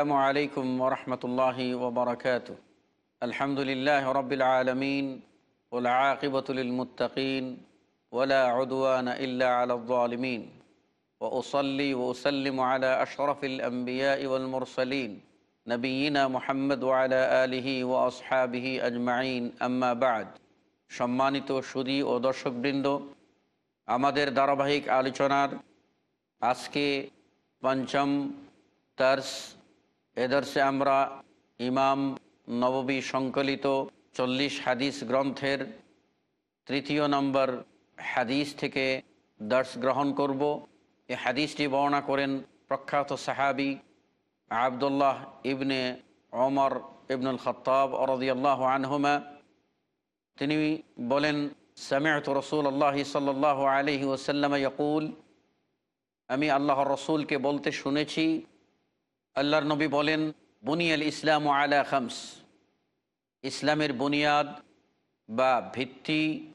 আসসালামু আলাইকুম ওরহমতুল্লাহি ওবরাকাত আলহামদুলিল্লাহ রবিল আলমিন ওলা আকিবতুল মুতাকিন ওলা আদওয়ান ইল্লা আলমিন ও ওসল্লি ওসলিম আলা আশরফিল আম্বিয়া ইউল মুরসলিন নবীনা মোহাম্মদ ওয়ালা আলিহি ও আসহাবিহি আজমাইন আম্মাবাদ সম্মানিত সুদী ও দর্শকবৃন্দ, আমাদের ধারাবাহিক আলোচনার আজকে পঞ্চম তার্স এদর্শে আমরা ইমাম নববী সংকলিত চল্লিশ হাদিস গ্রন্থের তৃতীয় নম্বর হাদিস থেকে দর্শ গ্রহণ করব। এই হাদিসটি বর্ণনা করেন প্রখ্যাত সাহাবি আবদুল্লাহ ইবনে অমর ইবনুল খত্তাব অরদিয়াল্লাহ আনহুমা। তিনি বলেন সামিয়ত রসুল আল্লাহ সাল্লাহ আলহি ওসাল্লাম ইয়কুল, আমি আল্লাহর রসুলকে বলতে শুনেছি আল্লাহর নবী বলেন, বুনিয়াল ইসলাম আলা খামস। ইসলামের বুনিয়াদ বা ভিত্তি,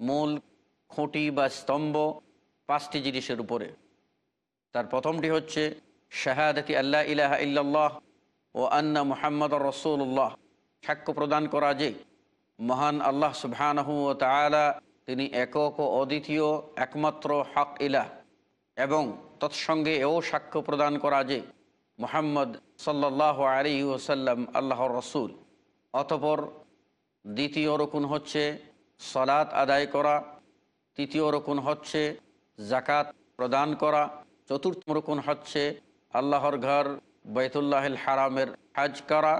মূল, খুঁটি বা স্তম্ভ পাঁচটি জিনিসের উপরে। তার প্রথমটি হচ্ছে, শাহাদাতি আল্লাহ ইলাহা ইল্লাল্লাহ ও আন্না মুহাম্মদ রসুল্লাহ সাক্ষ্য প্রদান করা যে, মহান আল্লাহ সুবহানহু ও তিনি একক ও অদ্বিতীয়, একমাত্র হক ইলাহ। এবং তৎসঙ্গে এও সাক্ষ্য প্রদান করা যে মোহাম্মদ সাল্লাহ আলী ওসাল্লাম আল্লাহর রসুল। অতপর দ্বিতীয় রকুন হচ্ছে সলাৎ আদায় করা, তৃতীয় রকুন হচ্ছে জাকাত প্রদান করা, চতুর্থ রকুন হচ্ছে আল্লাহর ঘর বৈতুল্লাহিল হারামের হাজ করা,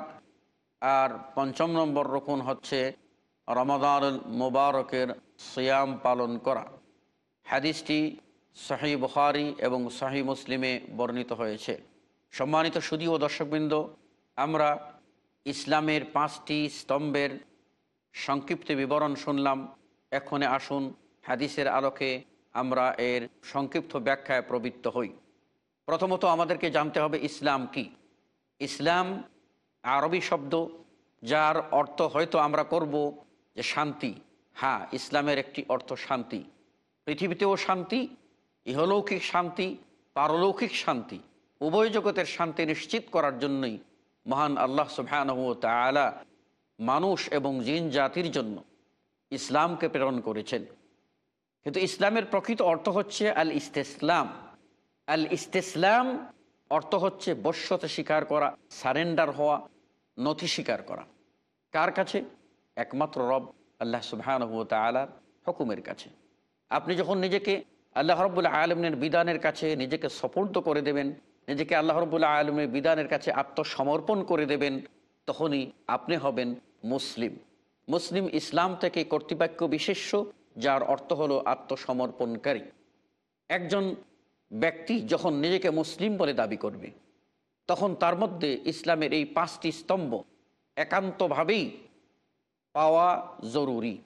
আর পঞ্চম নম্বর রকুন হচ্ছে রমাদানুল মুবারকের সিয়াম পালন করা। হাদিসটি শাহি বুখারি এবং শাহি মুসলিমে বর্ণিত হয়েছে। সম্মানিত সুদী ও দর্শকবৃন্দ, আমরা ইসলামের পাঁচটি স্তম্ভের সংক্ষিপ্ত বিবরণ শুনলাম। এক্ষণে আসুন, হাদিসের আলোকে আমরা এর সংক্ষিপ্ত ব্যাখ্যায় প্রবৃত্ত হই। প্রথমত আমাদেরকে জানতে হবে ইসলাম কি? ইসলাম আরবি শব্দ, যার অর্থ হয়তো আমরা করব যে শান্তি। হ্যাঁ ইসলামের একটি অর্থ শান্তি। পৃথিবীতেও শান্তি, ইহলৌকিক শান্তি, পারলৌকিক শান্তি। উভয় জগতের শান্তি নিশ্চিত করার জন্যই মহান আল্লাহ সুবহানহ তালা মানুষ এবং জিন জাতির জন্য ইসলামকে প্রেরণ করেছেন। কিন্তু ইসলামের প্রকৃত অর্থ হচ্ছে আল ইস্তেসলাম আল ইস্তেসলাম অর্থ হচ্ছে বশ্যতে স্বীকার করা, সারেন্ডার হওয়া, নথি স্বীকার করা। কার কাছে? একমাত্র রব আল্লাহ সুবহানহ তালার হুকুমের কাছে। আপনি যখন নিজেকে আল্লাহ রব্বুল্লাহ আলমের বিধানের কাছে নিজেকে সপর্দ করে দেবেন নিজেকে আল্লাহ রবুল্লাহ আলমের বিধানের কাছে আত্মসমর্পণ করে দেবেন, তখনই আপনি হবেন মুসলিম। মুসলিম ইসলাম থেকে কর্তৃপক্ষ বিশেষ্য, যার অর্থ হলো আত্মসমর্পণকারী। একজন ব্যক্তি যখন নিজেকে মুসলিম বলে দাবি করবে, তখন তার মধ্যে ইসলামের এই পাঁচটি স্তম্ভ একান্তভাবেই পাওয়া জরুরি,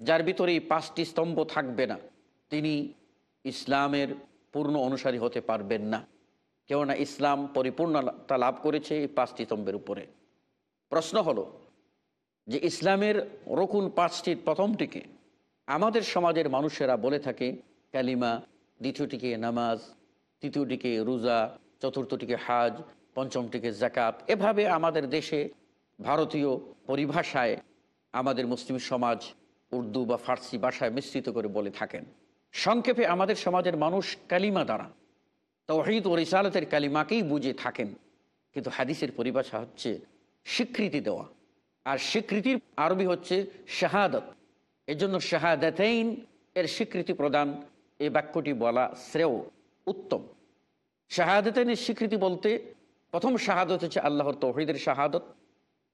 যার ভিতরে এই পাঁচটি স্তম্ভ থাকবে না। তিনি ইসলামের পূর্ণ অনুসারী হতে পারবেন না। কেননা ইসলাম পরিপূর্ণতা লাভ করেছে এই পাঁচটি স্তম্ভের উপরে। প্রশ্ন হলো যে ইসলামের রকুন পাঁচটির প্রথমটিকে আমাদের সমাজের মানুষেরা বলে থাকে কালিমা, দ্বিতীয়টিকে নামাজ, তৃতীয়টিকে রোজা, চতুর্থটিকে হাজ, পঞ্চমটিকে জাকাত এভাবে আমাদের দেশে ভারতীয় পরিভাষায় আমাদের মুসলিম সমাজ উর্দু বা ফার্সি ভাষায় মিশ্রিত করে বলে থাকেন। সংক্ষেপে আমাদের সমাজের মানুষ কালিমা দ্বারা তহিদ ও রিসালতের কালিমাকেই বুঝে থাকেন। কিন্তু হাদিসের পরিভাষা হচ্ছে স্বীকৃতি দেওয়া। আর স্বীকৃতির আরবি হচ্ছে শাহাদত। এজন্য শাহাদাতেইন এর স্বীকৃতি প্রদান এই বাক্যটি বলা শ্রেয়, উত্তম। শাহাদাতেনের স্বীকৃতি বলতে প্রথম শাহাদত হচ্ছে আল্লাহর তৌহিদের শাহাদত,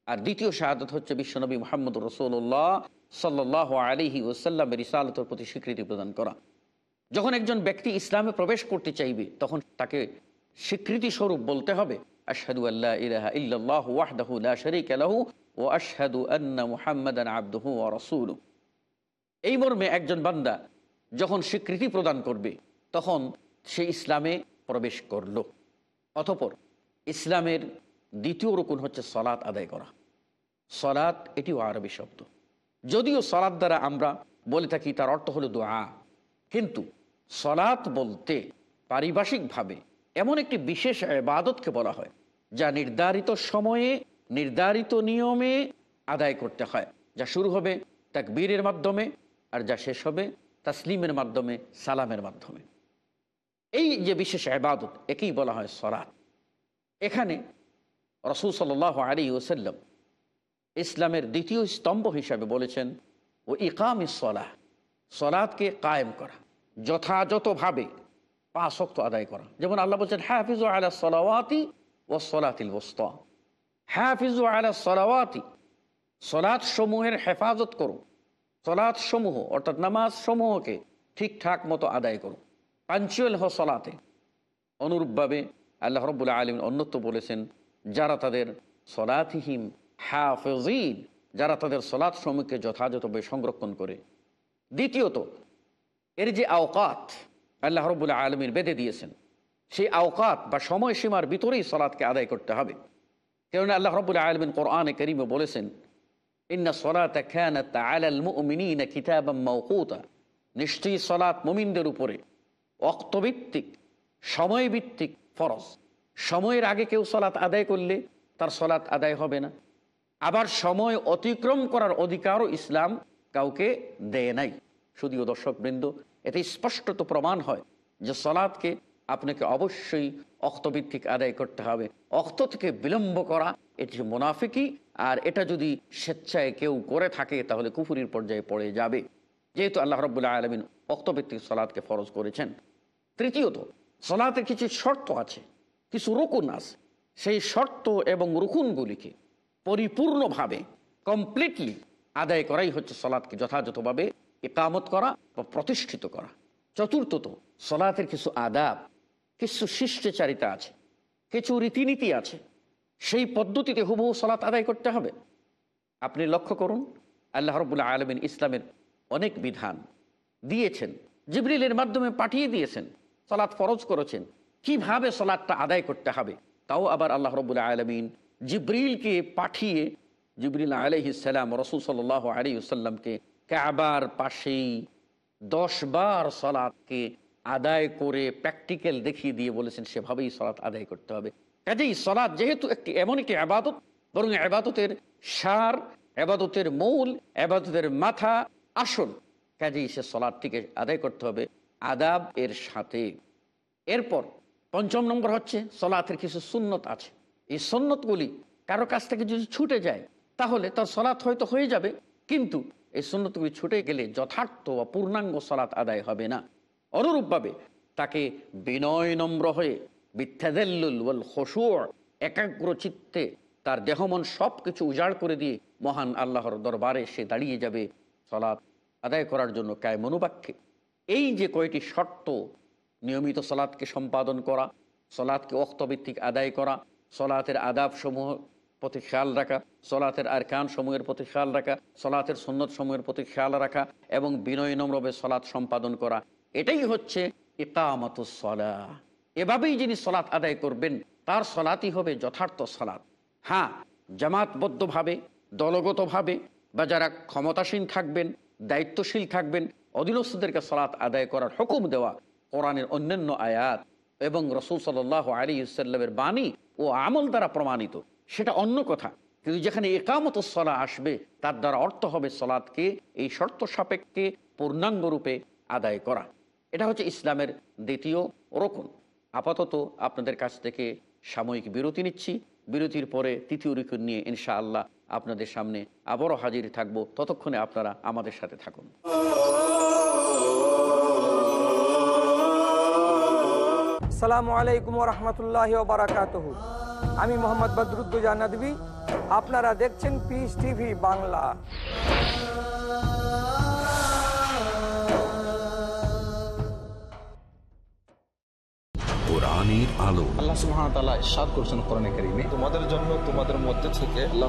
আর দ্বিতীয় শাহাদত হচ্ছে বিশ্বনবী মোহাম্মদ রসুল্লাহ সাল্লাহ আলিহি ওসাল্লামের ইসালতের প্রতি স্বীকৃতি প্রদান করা। যখন একজন ব্যক্তি ইসলামে প্রবেশ করতে চাইবে, তখন তাকে স্বীকৃতি স্বরূপ বলতে হবে, আশহাদু আল্লাহ ইল্লাল্লাহু ওয়াহদাহু লা শারীকা লাহু ও আশহাদু আন্না মুহাম্মাদান আবদুহু ওয়া রাসূলুহু। এই মর্মে একজন বান্দা যখন স্বীকৃতি প্রদান করবে, তখন সে ইসলামে প্রবেশ করল। অতপর ইসলামের দ্বিতীয় রকুন হচ্ছে সলাৎ আদায় করা। সলাৎ এটিও আরবি শব্দ। যদিও সলাৎ দ্বারা আমরা বলে থাকি তার অর্থ হলো দোয়া, কিন্তু সলাৎ বলতে পারিভাষিকভাবে এমন একটি বিশেষ ইবাদতকে বলা হয়, যা নির্ধারিত সময়ে, নির্ধারিত নিয়মে আদায় করতে হয়। যা শুরু হবে তাকবীরের মাধ্যমে আর যা শেষ হবে তাসলিমের মাধ্যমে, সালামের মাধ্যমে। এই যে বিশেষ আবাদত একেই বলা হয় সরাত এখানে রসুল সাল আলী ওসাল্লাম ইসলামের দ্বিতীয় স্তম্ভ হিসাবে বলেছেন ও ইকাম সলাহ সলাদকে কায়েম করা। যথাযথভাবে পাঁচক্ত আদায় করা। যেমন আল্লাহ বলছেন, হাফিজ আলা সলাওয়াতি ও সলাতিল বস্তা হাফিজ আলা সলাওয়াতি। সলাৎ সমূহের হেফাজত করো। সলাৎ সমূহ অর্থাৎ নামাজ সমূহকে ঠিকঠাক মতো আদায় করো। পাঞ্চুয়াল হ সলাতে। অনুরূপভাবে আল্লাহ রব্বুল্লাহ আলম অন্যত্ব বলেছেন, যারা তাদের সলাথিহিম হাফিন যারা তাদের সলাৎ সমূহকে যথাযথভাবে সংরক্ষণ করে। দ্বিতীয়ত এর যে আওকাত, আল্লাহ রব্বুল্লাহ আলমীর বেঁধে দিয়েছেন, সেই আওকাত বা সময়সীমার ভিতরেই সলাৎকে আদায় করতে হবে। কেননা আল্লাহ রব্বুল্লাহ আলমিন কোরআনে করিমে বলেছেন, ইন্না সলাতা নিশ্চয়ই সলাৎ মুমিনদের উপরে অক্তভিত্তিক সময়ভিত্তিক ফরজ। সময়ের আগে কেউ সলাৎ আদায় করলে তার সলাৎ আদায় হবে না। আবার সময় অতিক্রম করার অধিকারও ইসলাম কাউকে দেয় নাই। শুধুও দর্শকবৃন্দ এতে স্পষ্টত প্রমাণ হয় যে সলাৎকে আপনাকে অবশ্যই অক্তভিত্তিক আদায় করতে হবে। অক্ত থেকে বিলম্ব করা, এটি মুনাফিকি, আর এটা যদি স্বেচ্ছায় কেউ করে থাকে, তাহলে কুফুরির পর্যায়ে পড়ে যাবে। যেহেতু আল্লাহ রব্বুল্লাহ আলমিন অক্তভিত্তিক সলাদকে ফরজ করেছেন। তৃতীয়ত, সলাতে কিছু শর্ত আছে, কিছু রুকুন আছে। সেই শর্ত এবং রুকুনগুলিকে পরিপূর্ণভাবে কমপ্লিটলি আদায় করাই হচ্ছে সলাদকে যথাযথভাবে একামত করা বা প্রতিষ্ঠিত করা। চতুর্থত, সলাতের কিছু আদাব, কিছু শিষ্টাচারিতা আছে, কিছু রীতিনীতি আছে, সেই পদ্ধতিতে হুবহু সলাত আদায় করতে হবে। আপনি লক্ষ্য করুন, আল্লাহ রবুল্লা আলমিন ইসলামের অনেক বিধান দিয়েছেন, জিবরিলের মাধ্যমে পাঠিয়ে দিয়েছেন, সলাৎ ফরজ করেছেন। কীভাবে সলাৎটা আদায় করতে হবে, তাও আবার আল্লাহ রবুল্লা আলমিন জিব্রিলকে পাঠিয়ে, জিবরিল আলহিসাল্লাম রসুল সাল আলী সাল্লামকে কাবার পাশেই দশ বার সলাৎকে আদায় করে প্র্যাকটিক্যাল দেখিয়ে দিয়ে বলেছেন, সেভাবেই সলাৎ আদায় করতে হবে। কাজেই সলাৎ যেহেতু একটি এমন একটি আবাদত, বরং আবাদতের সার, আবাদতের মূল, আবাদতের মাথা, আসল, কাজেই সে সলাদটিকে আদায় করতে হবে আদাব এর সাথে। এরপর পঞ্চম নম্বর হচ্ছে সলাতের কিছু সুন্নত আছে। এই সন্ন্যতগুলি কারও কাছ থেকে যদি ছুটে যায়, তাহলে তার সলাৎ হয়তো হয়ে যাবে, কিন্তু এই সুন্নতগুলি ছুটে গেলে যথার্থ বা পূর্ণাঙ্গ সলাৎ আদায় হবে না। অনুরূপভাবে তাকে বিনয় নম্র হয়ে বিথ্যাদেল্লুল হসুর একাগ্র চিত্তে তার দেহমন সব কিছু উজাড় করে দিয়ে মহান আল্লাহর দরবারে সে দাঁড়িয়ে যাবে সলাৎ আদায় করার জন্য কায় মনোবাক্যে এই যে কয়টি শর্ত, নিয়মিত সলাৎকে সম্পাদন করা সলাৎকে অক্তভিত্তিক আদায় করা, সলাতের আদাব সমূহ প্রতি খেয়াল রাখা, সলাতের আর কান সমূহের প্রতি খেয়াল রাখা, সলাতের সন্ন্যত সমূহের প্রতি খেয়াল রাখা এবং বিনয় নম্রবে সলাৎ সম্পাদন করা। এটাই হচ্ছে ইকামতুসলা এভাবেই যিনি সলাৎ আদায় করবেন, তার সলাতই হবে যথার্থ সলাৎ। হ্যাঁ জামাতবদ্ধভাবে, দলগতভাবে বা যারা ক্ষমতাসীন থাকবেন, দায়িত্বশীল থাকবেন, অধীনস্থদেরকে সলাৎ আদায় করার হুকুম দেওয়া কোরআনের অন্যান্য আয়াত এবং রসুল সাল আলী সাল্লামের বাণী ও আমল দ্বারা প্রমাণিত। সেটা অন্য কথা। কিন্তু যেখানে একামত সলা আসবে, তার দ্বারা অর্থ হবে সলাদকে এই শর্ত সাপেক্ষে পূর্ণাঙ্গ রূপে আদায় করা। এটা হচ্ছে ইসলামের দ্বিতীয় রকম আপাতত আপনাদের কাছ থেকে সাময়িক বিরতি নিচ্ছি। বিরতির পরে তৃতীয় রুকুন নিয়ে ইনশা আল্লাহ আপনাদের সামনে আবারও হাজির থাকব। ততক্ষণে আপনারা আমাদের সাথে থাকুন। সালামু আলাইকুম রহমতুল্লাহ আমি মোহাম্মদ বদরুদ্দুজা নদী আপনারা দেখছেন পিস টিভি বাংলা। কোরআনের আলো। আল্লাহ তাআলা ইরশাদ করেছেন কোরআনে কারীমে তোমাদের জন্য তোমাদের মধ্যে থেকে আল্লাহ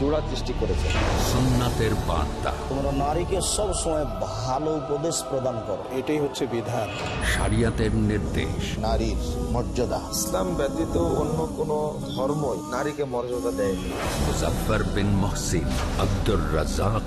জোড়া সৃষ্টি করেছেন সুন্নাতের বার্তা। তোমরা নারীকে সব সময় ভালো উপদেশ প্রদান করো। এটাই হচ্ছে বিধান। শরিয়াতের নির্দেশ। নারীর মর্যাদা। ইসলাম ব্যতীত অন্য কোন ধর্মই নারীকে মর্যাদা দেয়নি। Muzaffar bin Mohsin Abdur Razzak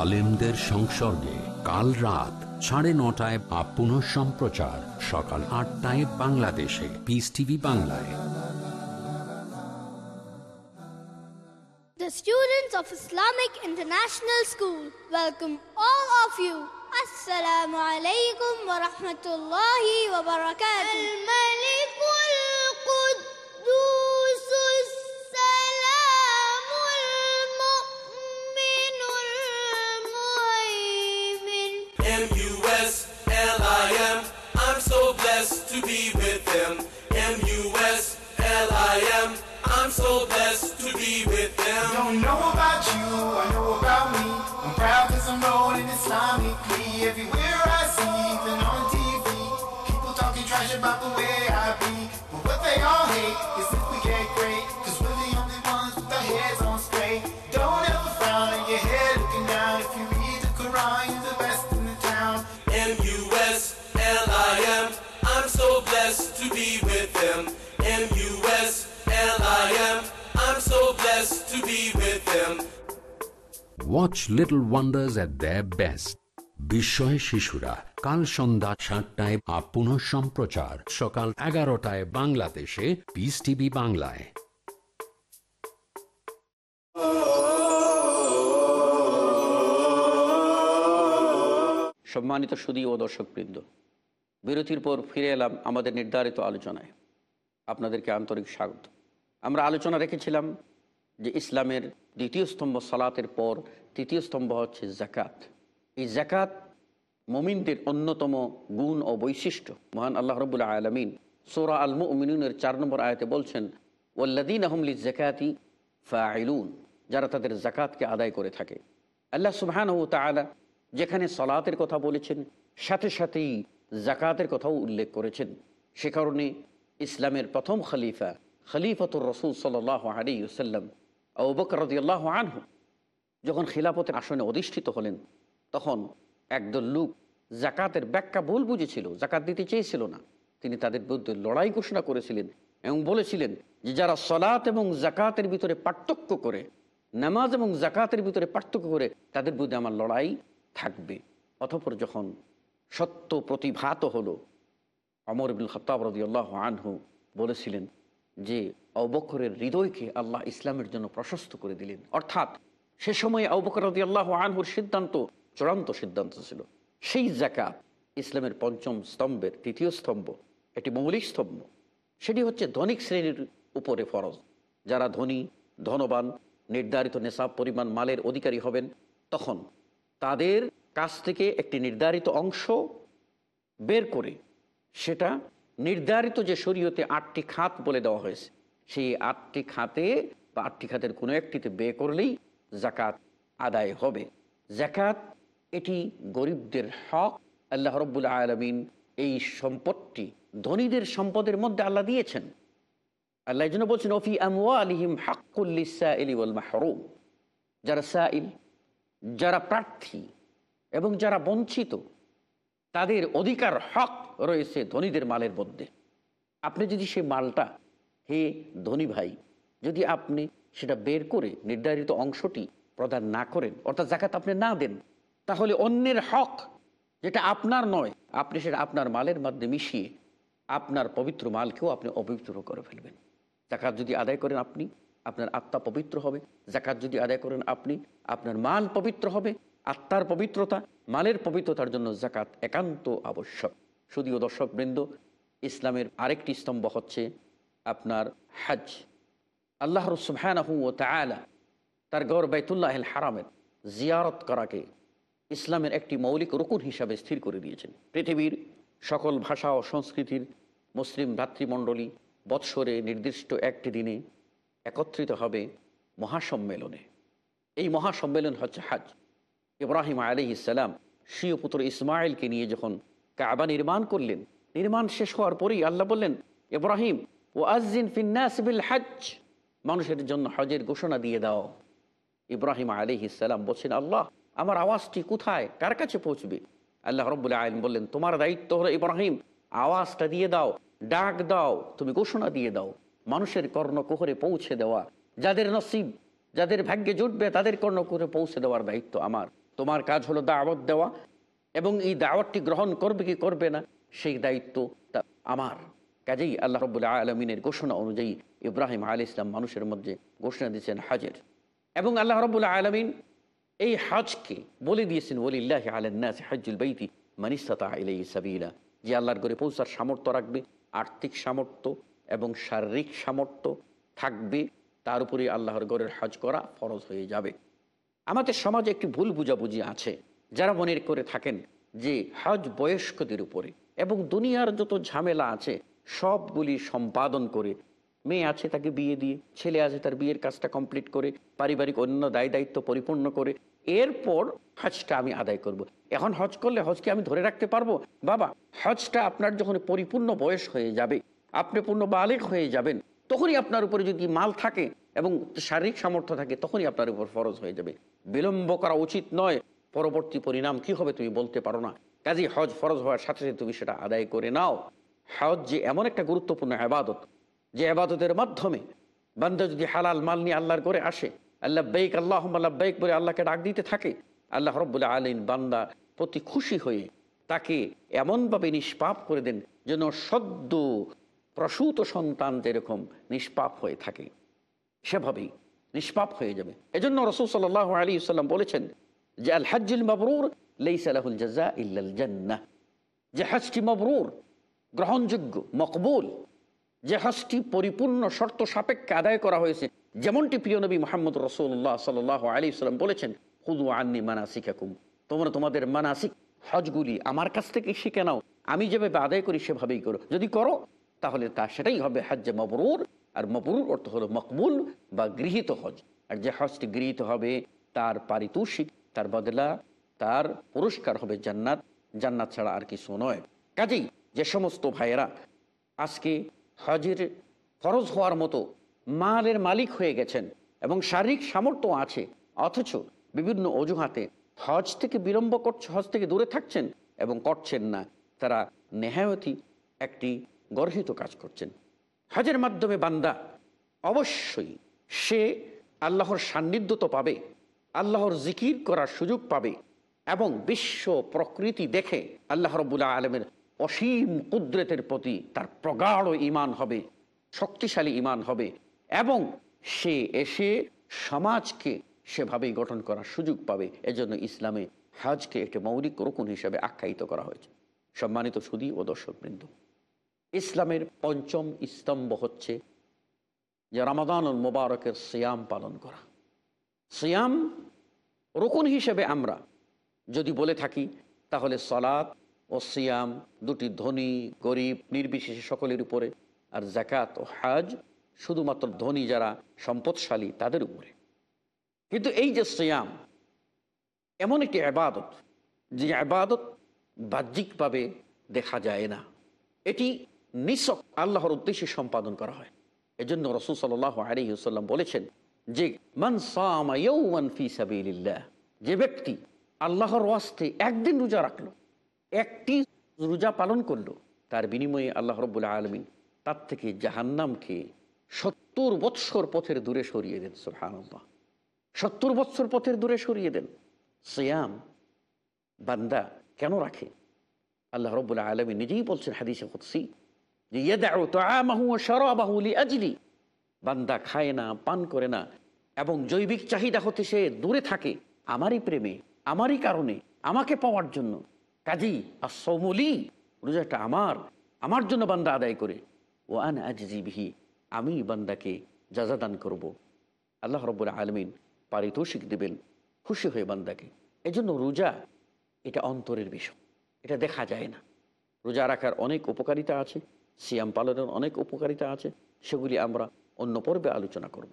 আলেমদের সংসর্গে কাল রাত সাড়ে নটায় বা পুনঃ সম্প্রচার সকাল আটটায় বাংলাদেশে পিস টিভি বাংলায় The students of Islamic International School welcome all of you. Assalamu alaikum wa rahmatullahi wa barakatuh. about the way I be. But what they all hate is if we get great. Cause we're the only ones with our heads on straight. Don't ever frown your head looking down. If you read the Quran, you're the best in the town. M-U-S-L-I-M. I'm so blessed to be with them. M-U-S-L-I-M. I'm so blessed to be with them. Watch Little Wonders at their best. বিস্ময় শিশুরা কাল সন্ধ্যা সাতটায় বা পুনঃ সম্প্রচার, সকাল এগারোটায় বাংলাদেশে পিস টিভি বাংলায়। সম্মানিত সুদী ও দর্শকবৃন্দ, বিরতির পর ফিরে এলাম আমাদের নির্ধারিত আলোচনায়। আপনাদেরকে আন্তরিক স্বাগত। আমরা আলোচনা রেখেছিলাম যে ইসলামের দ্বিতীয় স্তম্ভ সালাতের পর তৃতীয় স্তম্ভ হচ্ছে জাকাত এই জাকাত মমিনদের অন্যতম গুণ ও বৈশিষ্ট্য। মহান আল্লাহ রবুল্লাহ আলমিন সোরা আল মুমিনুনের চার নম্বর আয়াতে বলছেন ওল্লাদিন আহমলি জাকাতি ফাইলুন যারা তাদের জাকাতকে আদায় করে থাকে। আল্লাহ সুবহান ও তালা যেখানে সলাতের কথা বলেছেন, সাথে সাথেই জাকাতের কথাও উল্লেখ করেছেন। সে কারণে ইসলামের প্রথম খলিফা, খলিফতুর রসুল সাল আলী সাল্লাম আবকর রদিয়াল্লাহ আনহু, যখন খিলাফতের আসনে অধিষ্ঠিত হলেন তখন একদল লোক জাকাতের ব্যাখ্যা ভুল বুঝেছিল, জাকাত দিতে চেয়েছিল না। তিনি তাদের বিরুদ্ধে লড়াই ঘোষণা করেছিলেন এবং বলেছিলেন যে যারা সলাত এবং জাকাতের ভিতরে পার্থক্য করে, নামাজ এবং জাকাতের ভিতরে পার্থক্য করে, তাদের বিরুদ্ধে আমার লড়াই থাকবে। অথপর যখন সত্য প্রতিভাত হলো অমর ইবুল খতাব রদিয়াল্লাহ আনহু বলেছিলেন যে অবকরের হৃদয়কে আল্লাহ ইসলামের জন্য প্রশস্ত করে দিলেন। অর্থাৎ সে সময় আবকর রদি আল্লাহ আনহুর সিদ্ধান্ত চূড়ান্ত সিদ্ধান্ত ছিল। সেই জাকাত ইসলামের পঞ্চম স্তম্ভের তৃতীয় স্তম্ভ, একটি মৌলিক স্তম্ভ, সেটি হচ্ছে ধনিক শ্রেণির উপরে ফরজ। যারা ধনী, ধনবান, নির্ধারিত নেশাব পরিমাণ মালের অধিকারী হবেন, তখন তাদের কাছ থেকে একটি নির্ধারিত অংশ বের করে সেটা নির্ধারিত যে শরীয়তে আটটি খাত বলে দেওয়া হয়েছে, সেই আটটি খাতে বা আটটি খাতের কোনো একটিতে বে করলেই জাকাত আদায় হবে। জাকাত এটি গরিবদের হক। আল্লাহ রব্বুল আলমিন এই সম্পদটি ধনীদের সম্পদের মধ্যে আল্লাহ দিয়েছেন। আল্লাহ জন্য বলছেন, ওফি আমওয়া আলিহিম হাক্কুল্লিসা এলিউল মাহরুম। যারা সাইল, যারা প্রার্থী এবং যারা বঞ্চিত, তাদের অধিকার হক রয়েছে ধনীদের মালের মধ্যে। আপনি যদি সেই মালটা, হে ধনী ভাই, যদি আপনি সেটা বের করে নির্ধারিত অংশটি প্রদান না করেন, অর্থাৎ জাকাত আপনি না দেন তাহলে অন্যের হক যেটা আপনার নয়, আপনি সেটা আপনার মালের মধ্যে মিশিয়ে আপনার পবিত্র মালকেও আপনি অপবিত্র করে ফেলবেন। জাকাত যদি আদায় করেন আপনি, আপনার আত্মা পবিত্র হবে। জাকাত যদি আদায় করেন আপনি, আপনার মাল পবিত্র হবে। আত্মার পবিত্রতা, মালের পবিত্রতার জন্য জাকাত একান্ত আবশ্যক। শুধুও দর্শকবৃন্দ, ইসলামের আরেকটি স্তম্ভ হচ্ছে আপনার হজ আল্লাহ রসুবহানাহু ও তার গৌর বাইতুল্লাহ হারামের জিয়ারত করাকে ইসলামের একটি মৌলিক রকুন হিসাবে স্থির করে দিয়েছেন। পৃথিবীর সকল ভাষা ও সংস্কৃতির মুসলিম ভ্রাতৃমণ্ডলী বৎসরে নির্দিষ্ট একটি দিনে একত্রিত হবে মহাসম্মেলনে। এই মহাসম্মেলন হচ্ছে হাজ। ইব্রাহিম আলী ইসালাম স্বীয় পুত্র ইসমাইলকে নিয়ে যখন কাবা নির্মাণ করলেন, নির্মাণ শেষ হওয়ার পরেই আল্লাহ বললেন, ইব্রাহিম ও আজিন ফিন্নাসবিল হজ মানুষের জন্য হজের ঘোষণা দিয়ে দাও। ইব্রাহিম আলী ইসালাম বলছেন, আল্লাহ আমার আওয়াজটি কোথায়? কার কাছে পৌঁছবে? আল্লাহ রব্বুল্লাহ আলম বললেন, তোমার দায়িত্ব হলো ইব্রাহিম। আওয়াজটা দিয়ে দাও, ডাক দাও, তুমি ঘোষণা দিয়ে দাও। মানুষের কর্ণকুহরে পৌঁছে দেওয়া, যাদের নসিব, যাদের ভাগ্যে জুটবে, তাদের কর্ণকুহরে পৌঁছে দেওয়ার দায়িত্ব আমার। তোমার কাজ হলো দাওয়াত দেওয়া, এবং এই দাওয়াতটি গ্রহণ করবে কি করবে না, সেই দায়িত্ব তা আমার। কাজেই আল্লাহ রবুল্লাহ আলমিনের ঘোষণা অনুযায়ী ইব্রাহিম আলী ইসলাম মানুষের মধ্যে ঘোষণা দিয়েছেন হাজের। এবং আল্লাহ রবুল্লাহ আলমিন এই হজকে বলে দিয়েছেন ওলিল্লাহ আলান্নাস হজ্জুল বৈতি মানিস্তাতা ইলাই সাবিলা। যে আল্লাহর ঘরে পৌঁছার সামর্থ্য রাখবে, আর্থিক সামর্থ্য এবং শারীরিক সামর্থ্য থাকবে, তার উপরে আল্লাহর ঘরের হজ করা ফরজ হয়ে যাবে। আমাদের সমাজে একটি ভুল বুঝাবুঝি আছে। যারা মনে করে থাকেন যে হজ বয়স্কদের উপরে এবং দুনিয়ার যত ঝামেলা আছে, সবগুলি সম্পাদন করে মেয়ে আছে তাকে বিয়ে দিয়ে, ছেলে আছে তার বিয়ের কাজটা কমপ্লিট করে, পারিবারিক অন্য দায় দায়িত্ব পরিপূর্ণ করে, এরপর হজটা আমি আদায় করব। এখন হজ করলে হজকে আমি ধরে রাখতে পারব? বাবা, হজটা আপনার যখন পরিপূর্ণ বয়স হয়ে যাবে, আপনি পূর্ণ বালেক হয়ে যাবেন, তখনই আপনার উপরে যদি মাল থাকে এবং শারীরিক সামর্থ্য থাকে, তখনই আপনার উপর ফরজ হয়ে যাবে। বিলম্ব করা উচিত নয়। পরবর্তী পরিণাম কি হবে তুমি বলতে পারো না। কাজে হজ ফরজ হওয়ার সাথে সাথে তুমি সেটা আদায় করে নাও। হজ যে এমন একটা গুরুত্বপূর্ণ আবাদত যে আবাদতের মাধ্যমে বান্দা যদি হালাল মাল নিয়ে আল্লাহর করে আসে আল্লাহ বেক আল্লাহ আল্লাহ বেক বলে আল্লাহকে ডাক দিতে থাকে, আল্লাহ রব্বুল্লাহ আলীন বান্দা প্রতি খুশি হয়ে তাকে এমনভাবে নিষ্পাপ করে দেন যেন সদ্য প্রসূত সন্তান যেরকম নিষ্পাপ হয়ে থাকে, সেভাবেই নিষ্পাপ হয়ে যাবে। এজন্য রসুল সাল্লাহ আলী সাল্লাম বলেছেন যে, আল হাজ্জুল মবরুর লেইসালাহুল জাজা ইল্লাল জান্নাহ। যে হাজটি মবরুর গ্রহণযোগ্য, মকবুল যে হাজটি পরিপূর্ণ শর্ত সাপেক্ষে আদায় করা হয়েছে। যেমনটি প্রিয় নবী মোহাম্মদ রসুল্লাহ সাল আলী সাল্লাম বলেছেন হুদু আন্নি মানাসিকাকুম। তোমরা তোমাদের মানাসিক হজগুলি আমার কাছ থেকে শিখে নাও। আমি যেভাবে আদায় করি সেভাবেই করো। যদি করো, তাহলে তা সেটাই হবে হজ্জে মবরুর। আর মবরুর অর্থ হলো মকবুল বা গৃহীত হজ। আর যে হজটি গৃহীত হবে, তার পারিতোষিক, তার বদলা, তার পুরস্কার হবে জান্নাত। জান্নাত ছাড়া আর কিছু নয়। কাজেই যে সমস্ত ভাইয়েরা আজকে হজের ফরজ হওয়ার মতো মালের মালিক হয়ে গেছেন এবং শারীরিক সামর্থ্য আছে, অথচ বিভিন্ন অজুহাতে হজ থেকে বিলম্ব করছে, হজ থেকে দূরে থাকছেন এবং করছেন না। তারা নেহায়তি একটি গর্হিত কাজ করছেন। হজের মাধ্যমে বান্দা অবশ্যই সে আল্লাহর সান্নিধ্য তো পাবে, আল্লাহর জিকির করার সুযোগ পাবে এবং বিশ্ব প্রকৃতি দেখে আল্লাহ রবুল্লাহ আলমের অসীম কুদরতের প্রতি তার প্রগাঢ় ইমান হবে, শক্তিশালী ইমান হবে এবং সে এসে সমাজকে সেভাবেই গঠন করার সুযোগ পাবে। এজন্য ইসলামে হজকে একটি মৌলিক রকুন হিসেবে আখ্যায়িত করা হয়েছে। সম্মানিত সুদী ও দর্শকবৃন্দ, ইসলামের পঞ্চম স্তম্ভ হচ্ছে যে রামাদানুল মোবারকের সিয়াম পালন করা। সিয়াম রকুন হিসেবে আমরা যদি বলে থাকি, তাহলে সলাৎ ও সিয়াম দুটি ধনী, গরিব, নির্বিশেষে সকলের উপরে। আর জাকাত ও হাজ শুধুমাত্র ধনী যারা সম্পদশালী তাদের উপরে। কিন্তু এই যে সিয়াম, এমন একটি আবাদত যে আবাদত বাহ্যিকভাবে দেখা যায় না। এটি নিঃসক আল্লাহর উদ্দেশ্যে সম্পাদন করা হয়। এজন্য রসুল সাল আলী সাল্লাম বলেছেন যে, মান সামান ফি সাবিল্লাহ যে ব্যক্তি আল্লাহর ওয়াস্তে একদিন রোজা রাখল একটি রোজা পালন করল, তার বিনিময়ে আল্লাহ রব্বুল্লাহ আলমিন তার থেকে জাহান্নামকে সত্তর বৎসর পথের দূরে সরিয়ে দেন সুহানুল্লাহ সত্তর বৎসর পথের দূরে সরিয়ে দেন। সিয়াম বান্দা কেন রাখে? আল্লাহ রব্বুল্লাহ আলমী নিজেই বলছেন হাদিসে শারাবাহু লিআজলি। বান্দা খায় না, পান করে না এবং জৈবিক চাহিদা হতে সে দূরে থাকে। আমারই প্রেমে, আমারই কারণে, আমাকে পাওয়ার জন্য কাজী আসৌমলি রোজাটা আমার আমার জন্য বান্দা আদায় করে। ও আন আজিবিহি আমি বান্দাকে যাজাদান করব। আল্লাহ রব্বুল আলমিন পারিতোষিক দেবেন, খুশি হয়ে বান্দাকে। এজন্য রোজা, এটা অন্তরের বিষয়। এটা দেখা যায় না। রোজা রাখার অনেক উপকারিতা আছে, সিয়াম পালনের অনেক উপকারিতা আছে, সেগুলি আমরা অন্য পর্বে আলোচনা করব।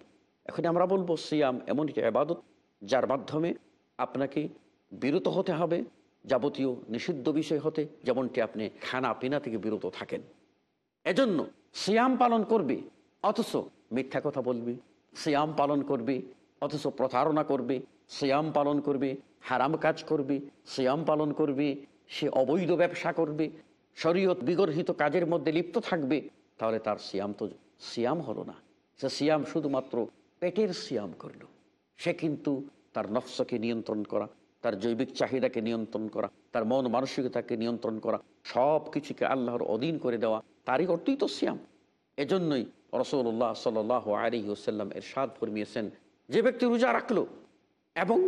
এখন আমরা বলব, সিয়াম এমন একটি আবাদত যার মাধ্যমে আপনাকে বিরত হতে হবে যাবতীয় নিষিদ্ধ বিষয় হতে, যেমনটি আপনি খানা পিনা থেকে বিরত থাকেন। এজন্য সিয়াম পালন করবে, অথচ মিথ্যা কথা বলবে, সিয়াম পালন করবে, অথচ প্রতারণা করবে, সিয়াম পালন করবে, হারাম কাজ করবে, সিয়াম পালন করবে, সে অবৈধ ব্যবসা করবে, শরীয়ত বিগর্হিত কাজের মধ্যে লিপ্ত থাকবে, তাহলে তার সিয়াম তো, সিয়াম হলো না। সে সিয়াম শুধুমাত্র পেটের সিয়াম করল। সে কিন্তু তার নফসকে নিয়ন্ত্রণ করা তার জৈবিক চাহিদাকে নিয়ন্ত্রণ করা, তার মন মানসিকতাকে নিয়ন্ত্রণ করা সব কিছুকে আল্লাহর অধীন করে দেওয়া, তারই অর্থই তো শ্যাম এজন্যই রসৌল্লাহ সাল আলী ওসাল্লাম এর সাদ ফরমিয়েছেন, যে ব্যক্তি রোজা রাখল এবং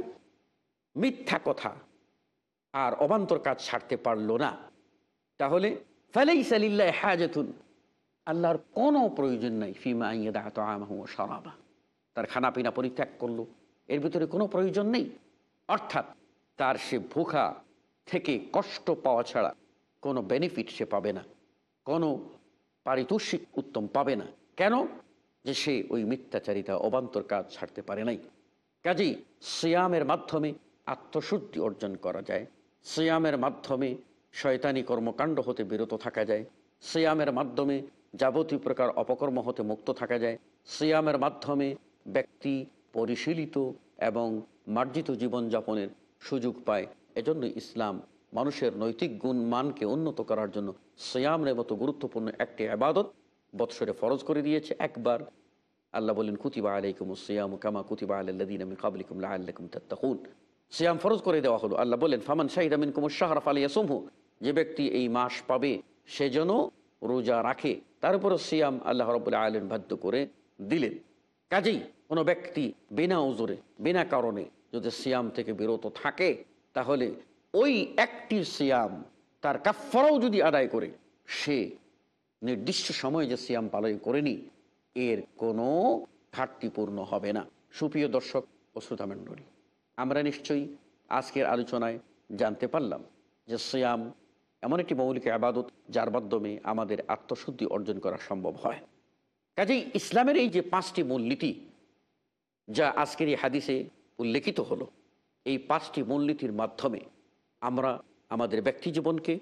মিথ্যা কথা আর অবান্তর কাজ ছাড়তে পারল না, তাহলে ফেলেই সালিল্লাহ হাজতুন, আল্লাহর কোনো প্রয়োজন নাই, ফিমা ইয়েদা তো সরাবা তার খানাপিনা পরিত্যাগ করল, এর ভিতরে কোনো প্রয়োজন নেই। অর্থাৎ তার সে ভোখা থেকে কষ্ট পাওয়া ছাড়া কোনো বেনিফিট সে পাবে না, কোনো পারিতোষিক উত্তম পাবে না। কেন? যে সে ওই মিথ্যাচারিতা, অবান্তর কাজ ছাড়তে পারে নাই। কাজেই সিয়ামের মাধ্যমে আত্মশুদ্ধি অর্জন করা যায়। সিয়ামের মাধ্যমে শয়তানি কর্মকাণ্ড হতে বিরত থাকা যায়। সিয়ামের মাধ্যমে যাবতীয় প্রকার অপকর্ম হতে মুক্ত থাকা যায়। সিয়ামের মাধ্যমে ব্যক্তি পরিশীলিত এবং মার্জিত জীবনযাপনের সুযোগ পায়। এজন্য ইসলাম মানুষের নৈতিক গুণ মানকে উন্নত করার জন্য সিয়ামের মতো গুরুত্বপূর্ণ একটি আবাদত বৎসরে ফরজ করে দিয়েছে। একবার আল্লাহ বলেন, কুতিবা আলাইকুম সিয়াম কামা কুতিবা আল্লাদিন আমি কাবলিকুম আল্লাকুম তাত্তাকুন সিয়াম ফরজ করে দেওয়া হলো। আল্লাহ বলেন, ফামান শাহিদ আমিন কুমুর শাহরাফ আলিয়া সমু যে ব্যক্তি এই মাস পাবে, সে যেন রোজা রাখে। তার উপরও সিয়াম আল্লাহ রবুল্লাহ আলম বাধ্য করে দিলেন। কাজেই কোনো ব্যক্তি বিনা ওজোরে বিনা কারণে যদি সিয়াম থেকে বিরত থাকে, তাহলে ওই একটি সিয়াম তার কাফরাও যদি আদায় করে, সে নির্দিষ্ট সময়ে যে সিয়াম পালন করেনি, এর কোনো ঘাটতি পূর্ণ হবে না। সুপ্রিয় দর্শক ও শ্রোতামণ্ডলী, আমরা নিশ্চয়ই আজকের আলোচনায় জানতে পারলাম যে সিয়াম এমন একটি মৌলিক আবাদত যার মাধ্যমে আমাদের আত্মশুদ্ধি অর্জন করা সম্ভব হয়। কাজেই ইসলামের এই যে পাঁচটি মূলনীতি, যা আজকের এই হাদিসে উল্লেখিত হলো, এই পাঁচটি মূলনীতির মাধ্যমে আমরা আমাদের ব্যক্তি জীবনকে,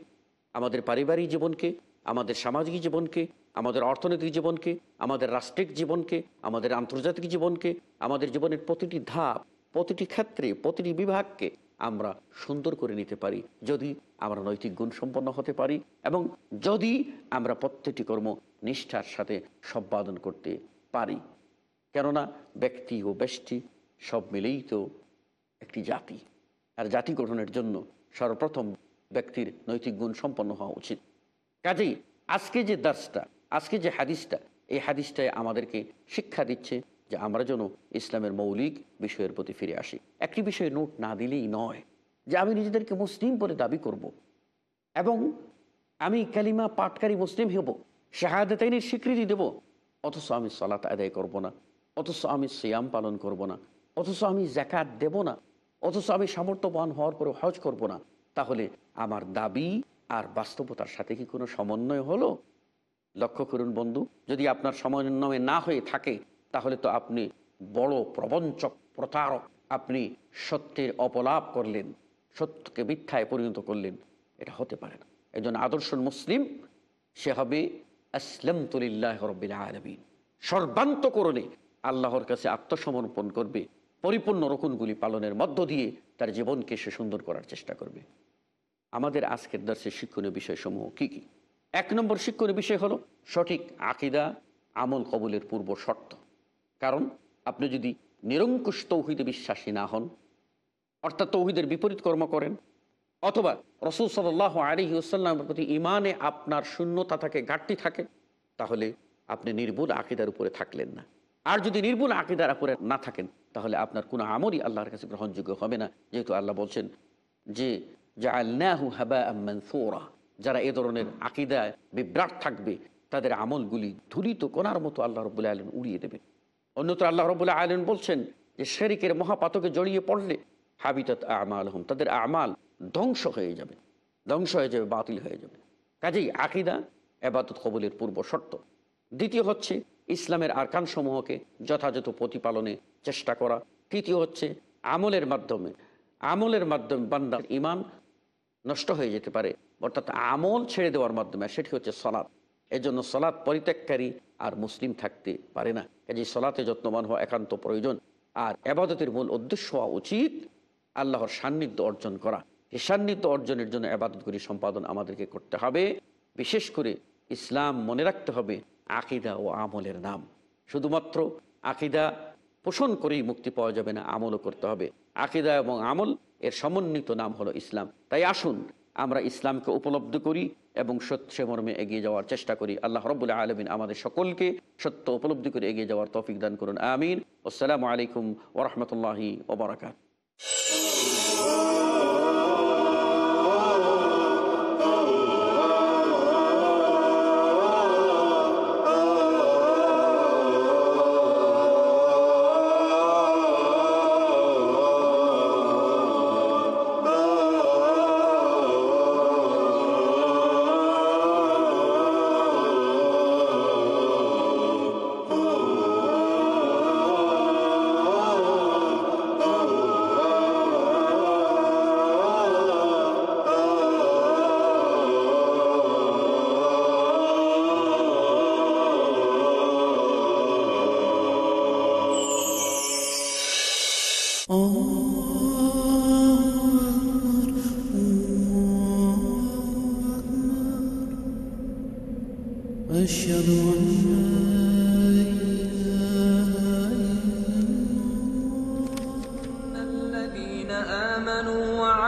আমাদের পারিবারিক জীবনকে, আমাদের সামাজিক জীবনকে, আমাদের অর্থনৈতিক জীবনকে, আমাদের রাষ্ট্রিক জীবনকে, আমাদের আন্তর্জাতিক জীবনকে, আমাদের জীবনের প্রতিটি ধাপ, প্রতিটি ক্ষেত্রে, প্রতিটি বিভাগকে আমরা সুন্দর করে নিতে পারি, যদি আমরা নৈতিক গুণ সম্পন্ন হতে পারি এবং যদি আমরা প্রত্যেকটি কর্ম নিষ্ঠার সাথে সম্পাদন করতে পারি। কেননা ব্যক্তি ও ব্যষ্টি সব মিলেই তো একটি জাতি। আর জাতি গঠনের জন্য সর্বপ্রথম ব্যক্তির নৈতিক গুণ সম্পন্ন হওয়া উচিত। কাজেই আজকে যে দাসটা আজকে যে হাদিসটা, এই হাদিসটায় আমাদেরকে শিক্ষা দিচ্ছে যে আমরা যেন ইসলামের মৌলিক বিষয়ের প্রতি ফিরে আসি। একটি বিষয়ে নোট না দিলেই নয় যে আমি নিজেদেরকে মুসলিম বলে দাবি করব। এবং আমি কালিমা পাটকারী মুসলিম হব, শাহাদাতাইনের স্বীকৃতি দেব, অথচ আমি সলাত আদায় করব না, অথচ আমি সিয়াম পালন করব না। অথচ আমি জাকাত দেব না, অথচ আমি সামর্থ্যবান হওয়ার পরে হজ করব না, তাহলে আমার দাবি আর বাস্তবতার সাথে কি কোনো সমন্বয় হলো? লক্ষ্য করুন বন্ধু, যদি আপনার সমন্বয় না হয়ে থাকে, তাহলে তো আপনি বড় প্রবঞ্চক, প্রতারক। আপনি সত্যের অপলাপ করলেন, সত্যকে মিথ্যায় পরিণত করলেন, এটা হতে পারে না। এই জন্য আদর্শ মুসলিম, সে হবে আসলাম তুলিল্লাহ রবিল আলমিন। সর্বান্তকরণে আল্লাহর কাছে আত্মসমর্পণ করবে পরিপূর্ণ রকুনগুলি পালনের মধ্য দিয়ে তার জীবনকে সে সুন্দর করার চেষ্টা করবে। আমাদের আজকের দর্শের শিক্ষণীয় বিষয়সমূহ কি কি? এক নম্বর শিক্ষণীয় বিষয় হলো সঠিক আকিদা, আমল কবলের পূর্ব শর্ত। কারণ আপনি যদি নিরঙ্কুশ তৌহিদে বিশ্বাসী না হন, অর্থাৎ তৌহিদের বিপরীত কর্ম করেন, অথবা রসুল সাল্লাহ আলী ওসাল্লামের প্রতি ইমানে আপনার শূন্যতা থাকে, ঘাটতি থাকে, তাহলে আপনি নির্ভুল আকিদার উপরে থাকলেন না। আর যদি নির্ভুল আকিদার উপরে না থাকেন তাহলে আপনার কোনো আমলই আল্লাহর কাছে গ্রহণযোগ্য হবে না। যেহেতু আল্লাহ বলছেন যে, জাআলনাহু হাবাআম মানসুরা যারা এ ধরনের আকিদায় বিভ্রাট থাকবে, তাদের আমলগুলি ধুলিত কোনার মতো আল্লাহ রবুল্লাহ আলম উড়িয়ে দেবে অন্যত্র আল্লাহ রবুল্লাহ আলম বলছেন যে, শেরিকের মহাপাতকে জড়িয়ে পড়লে হাবিতত আমাল হম তাদের আমাল ধ্বংস হয়ে যাবে, ধ্বংস হয়ে যাবে, বাতিল হয়ে যাবে। কাজেই আকিদা এবাদত কবুলের পূর্ব শর্ত। দ্বিতীয় হচ্ছে ইসলামের আরকানসমূহকে যথাযথ প্রতিপালনে চেষ্টা করা। তৃতীয় হচ্ছে আমলের মাধ্যমে। আমলের মাধ্যমে বান্দার ইমান নষ্ট হয়ে যেতে পারে। অর্থাৎ আমল ছেড়ে দেওয়ার মাধ্যমে, সেটি হচ্ছে সলাৎ এজন্য সলাৎ পরিত্যাগকারী আর মুসলিম থাকতে পারে না। কাজে সলাতে যত্নবান হওয়া একান্ত প্রয়োজন। আর আবাদতের মূল উদ্দেশ্য হওয়া উচিত আল্লাহর সান্নিধ্য অর্জন করা। এই সান্নিধ্য অর্জনের জন্য আবাদতগুলি সম্পাদন আমাদেরকে করতে হবে। বিশেষ করে ইসলাম মনে রাখতে হবে আকিদা ও আমলের নাম। শুধুমাত্র আকিদা পোষণ করেই মুক্তি পাওয়া যাবে না, আমলও করতে হবে। আকিদা এবং আমল এর সমন্বিত নাম হলো ইসলাম। তাই আসুন, আমরা ইসলামকে উপলব্ধি করি এবং সত্য মর্মে এগিয়ে যাওয়ার চেষ্টা করি। আল্লাহ রবুল্লাহ আলমিন আমাদের সকলকে সত্য উপলব্ধি করে এগিয়ে যাওয়ার তৌফিক দান করুন। আমিন। আসসালামু আলাইকুম ওরহমতুল্লাহি ওবরাকাত